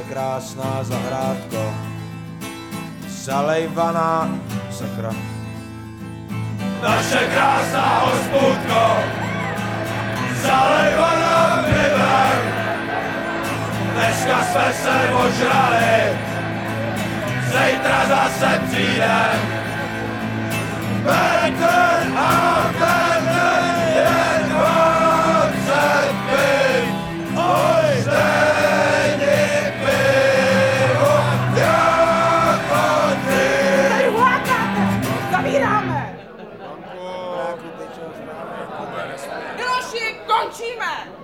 krásná zahrádko, zalejvaná sakra. Naše krásná hospůdko, zalejvaná pivem, dneska jsme se ožrali, zítra zase přijdem. Chima.